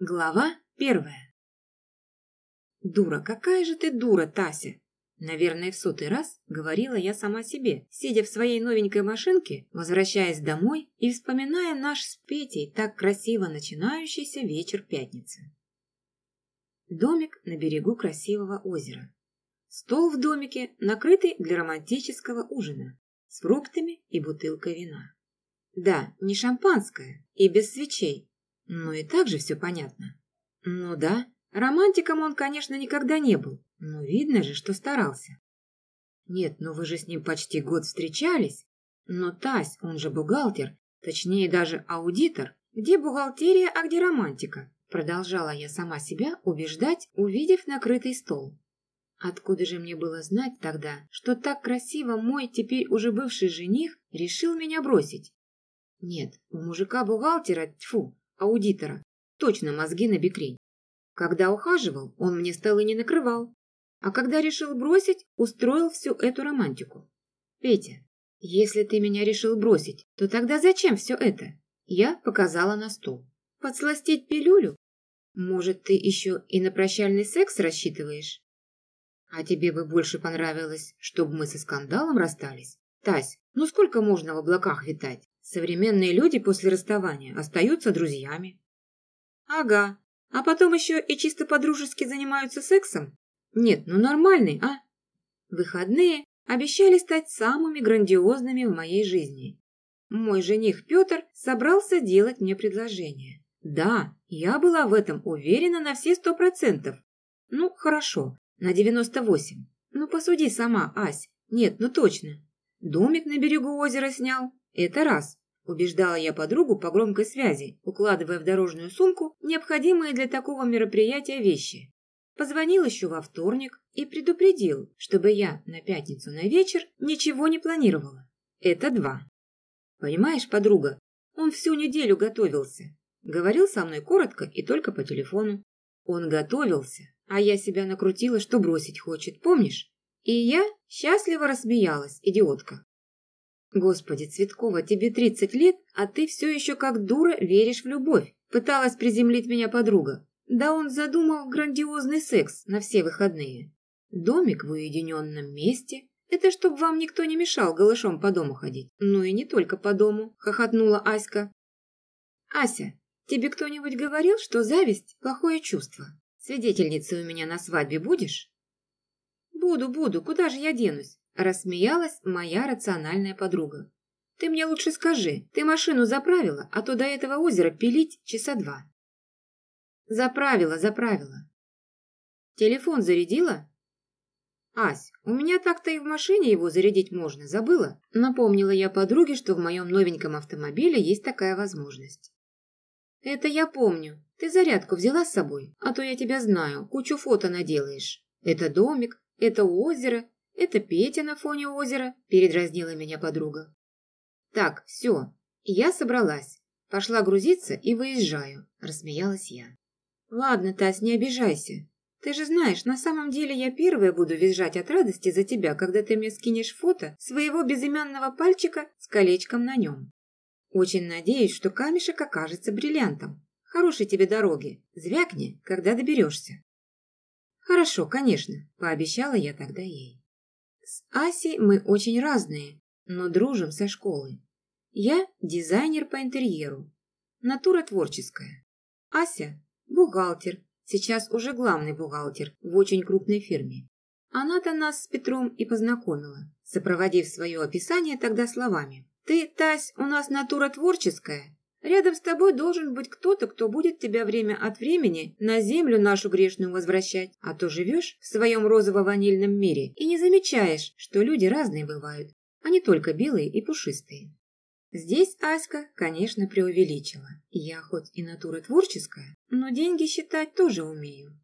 Глава первая. «Дура, какая же ты дура, Тася!» Наверное, в сотый раз говорила я сама себе, сидя в своей новенькой машинке, возвращаясь домой и вспоминая наш с Петей так красиво начинающийся вечер пятницы. Домик на берегу красивого озера. Стол в домике, накрытый для романтического ужина, с фруктами и бутылкой вина. Да, не шампанское и без свечей, ну и так же все понятно. Ну да, романтиком он, конечно, никогда не был, но видно же, что старался. Нет, ну вы же с ним почти год встречались. Но Тась, он же бухгалтер, точнее даже аудитор. Где бухгалтерия, а где романтика? Продолжала я сама себя убеждать, увидев накрытый стол. Откуда же мне было знать тогда, что так красиво мой теперь уже бывший жених решил меня бросить? Нет, у мужика-бухгалтера, тьфу, аудитора, точно мозги на бекрень. Когда ухаживал, он мне стол и не накрывал. А когда решил бросить, устроил всю эту романтику. Петя, если ты меня решил бросить, то тогда зачем все это? Я показала на стол. Подсластить пилюлю? Может, ты еще и на прощальный секс рассчитываешь? А тебе бы больше понравилось, чтобы мы со скандалом расстались? Тась, ну сколько можно в облаках витать? Современные люди после расставания остаются друзьями. Ага, а потом еще и чисто по-дружески занимаются сексом? Нет, ну нормальный, а? Выходные обещали стать самыми грандиозными в моей жизни. Мой жених Петр собрался делать мне предложение. Да, я была в этом уверена на все сто процентов. Ну, хорошо, на девяносто восемь. Ну, посуди сама, Ась. Нет, ну точно. Домик на берегу озера снял. Это раз. Убеждала я подругу по громкой связи, укладывая в дорожную сумку необходимые для такого мероприятия вещи. Позвонил еще во вторник и предупредил, чтобы я на пятницу на вечер ничего не планировала. Это два. Понимаешь, подруга, он всю неделю готовился. Говорил со мной коротко и только по телефону. Он готовился, а я себя накрутила, что бросить хочет, помнишь? И я счастливо рассмеялась, идиотка. Господи, Цветкова, тебе 30 лет, а ты все еще как дура веришь в любовь. Пыталась приземлить меня подруга. Да он задумал грандиозный секс на все выходные. Домик в уединенном месте. Это чтоб вам никто не мешал голышом по дому ходить. Ну и не только по дому, хохотнула Аська. Ася, тебе кто-нибудь говорил, что зависть – плохое чувство? Свидетельницей у меня на свадьбе будешь? Буду, буду, куда же я денусь? Рассмеялась моя рациональная подруга. «Ты мне лучше скажи, ты машину заправила, а то до этого озера пилить часа два». «Заправила, заправила». «Телефон зарядила?» «Ась, у меня так-то и в машине его зарядить можно, забыла?» Напомнила я подруге, что в моем новеньком автомобиле есть такая возможность. «Это я помню. Ты зарядку взяла с собой, а то я тебя знаю, кучу фото наделаешь. Это домик, это озеро, «Это Петя на фоне озера», – передразнила меня подруга. «Так, все, я собралась. Пошла грузиться и выезжаю», – рассмеялась я. «Ладно, Тась, не обижайся. Ты же знаешь, на самом деле я первая буду визжать от радости за тебя, когда ты мне скинешь фото своего безымянного пальчика с колечком на нем. Очень надеюсь, что камешек окажется бриллиантом. Хорошей тебе дороги. Звякни, когда доберешься». «Хорошо, конечно», – пообещала я тогда ей. С Асей мы очень разные, но дружим со школы. Я дизайнер по интерьеру, натура творческая. Ася – бухгалтер, сейчас уже главный бухгалтер в очень крупной фирме. Она-то нас с Петром и познакомила, сопроводив свое описание тогда словами. «Ты, Тась, у нас натура творческая, Рядом с тобой должен быть кто-то, кто будет тебя время от времени на землю нашу грешную возвращать, а то живешь в своем розово-ванильном мире и не замечаешь, что люди разные бывают, а не только белые и пушистые. Здесь Аська, конечно, преувеличила. Я хоть и натура творческая, но деньги считать тоже умею.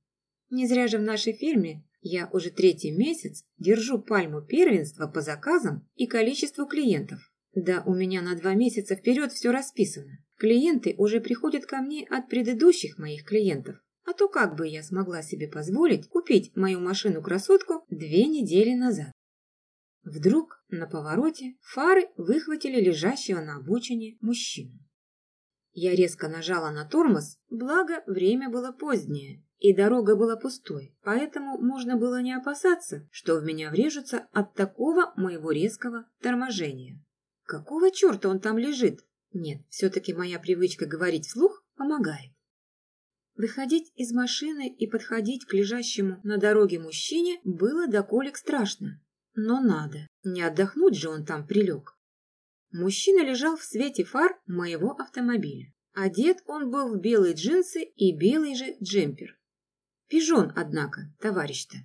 Не зря же в нашей фирме я уже третий месяц держу пальму первенства по заказам и количеству клиентов. Да, у меня на два месяца вперед все расписано. Клиенты уже приходят ко мне от предыдущих моих клиентов. А то как бы я смогла себе позволить купить мою машину-красотку две недели назад? Вдруг на повороте фары выхватили лежащего на обочине мужчину. Я резко нажала на тормоз, благо время было позднее, и дорога была пустой, поэтому можно было не опасаться, что в меня врежутся от такого моего резкого торможения. Какого черта он там лежит? Нет, все-таки моя привычка говорить вслух помогает. Выходить из машины и подходить к лежащему на дороге мужчине было до колик страшно. Но надо, не отдохнуть же он там прилег. Мужчина лежал в свете фар моего автомобиля. Одет он был в белые джинсы и белый же джемпер. Пижон, однако, товарищ-то.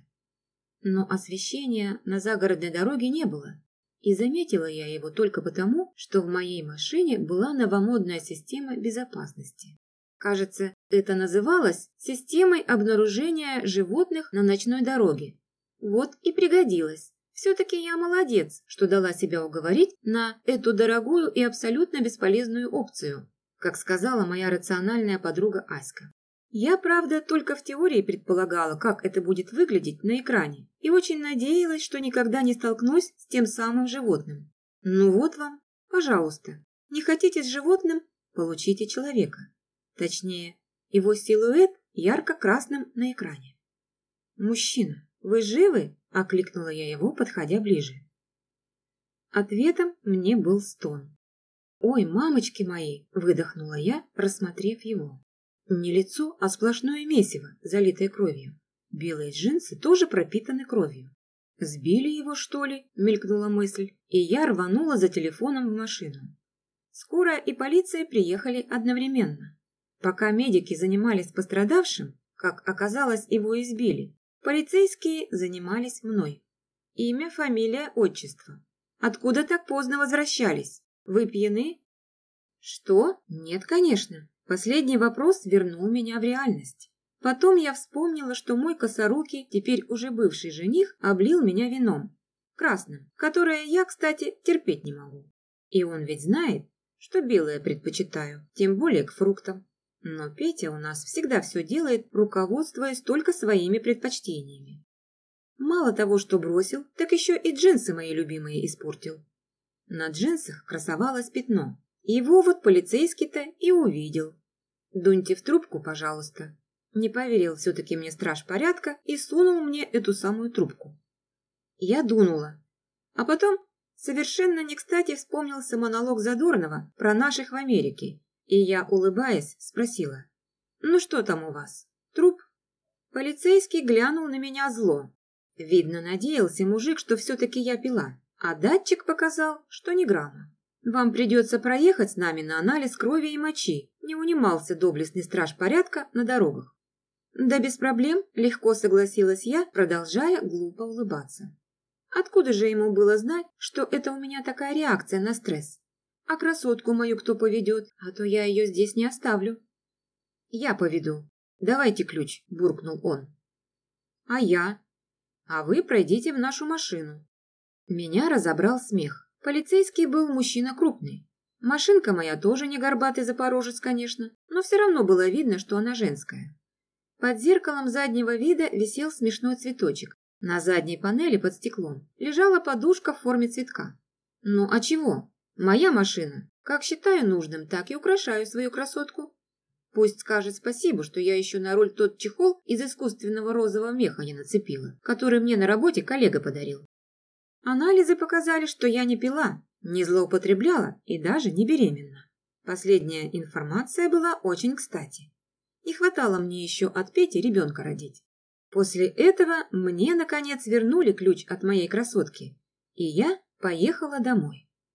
Но освещения на загородной дороге не было. И заметила я его только потому, что в моей машине была новомодная система безопасности. Кажется, это называлось системой обнаружения животных на ночной дороге. Вот и пригодилось. Все-таки я молодец, что дала себя уговорить на эту дорогую и абсолютно бесполезную опцию, как сказала моя рациональная подруга Аська. Я, правда, только в теории предполагала, как это будет выглядеть на экране, и очень надеялась, что никогда не столкнусь с тем самым животным. Ну вот вам, пожалуйста. Не хотите с животным? Получите человека. Точнее, его силуэт ярко-красным на экране. «Мужчина, вы живы?» – окликнула я его, подходя ближе. Ответом мне был стон. «Ой, мамочки мои!» – выдохнула я, рассмотрев его. Не лицо, а сплошное месиво, залитое кровью. Белые джинсы тоже пропитаны кровью. «Сбили его, что ли?» – мелькнула мысль, и я рванула за телефоном в машину. Скорая и полиция приехали одновременно. Пока медики занимались пострадавшим, как оказалось, его избили, полицейские занимались мной. Имя, фамилия, отчество. Откуда так поздно возвращались? Вы пьяны? Что? Нет, конечно. Последний вопрос вернул меня в реальность. Потом я вспомнила, что мой косорукий, теперь уже бывший жених, облил меня вином. Красным, которое я, кстати, терпеть не могу. И он ведь знает, что белое предпочитаю, тем более к фруктам. Но Петя у нас всегда все делает, руководствуясь только своими предпочтениями. Мало того, что бросил, так еще и джинсы мои любимые испортил. На джинсах красовалось пятно. Его вот полицейский-то и увидел. «Дуньте в трубку, пожалуйста». Не поверил все-таки мне страж порядка и сунул мне эту самую трубку. Я дунула. А потом совершенно не кстати вспомнился монолог Задорнова про наших в Америке и я, улыбаясь, спросила. «Ну что там у вас? Труп?» Полицейский глянул на меня зло. Видно, надеялся мужик, что все-таки я пила, а датчик показал, что не грамма. «Вам придется проехать с нами на анализ крови и мочи», не унимался доблестный страж порядка на дорогах. «Да без проблем», – легко согласилась я, продолжая глупо улыбаться. Откуда же ему было знать, что это у меня такая реакция на стресс? А красотку мою кто поведет, а то я ее здесь не оставлю. Я поведу. Давайте ключ, буркнул он. А я? А вы пройдите в нашу машину. Меня разобрал смех. Полицейский был мужчина крупный. Машинка моя тоже не горбатый запорожец, конечно, но все равно было видно, что она женская. Под зеркалом заднего вида висел смешной цветочек. На задней панели под стеклом лежала подушка в форме цветка. Ну а чего? Моя машина. Как считаю нужным, так и украшаю свою красотку. Пусть скажет спасибо, что я еще на роль тот чехол из искусственного розового меха не нацепила, который мне на работе коллега подарил. Анализы показали, что я не пила, не злоупотребляла и даже не беременна. Последняя информация была очень кстати. Не хватало мне еще от Пети ребенка родить. После этого мне, наконец, вернули ключ от моей красотки, и я поехала домой.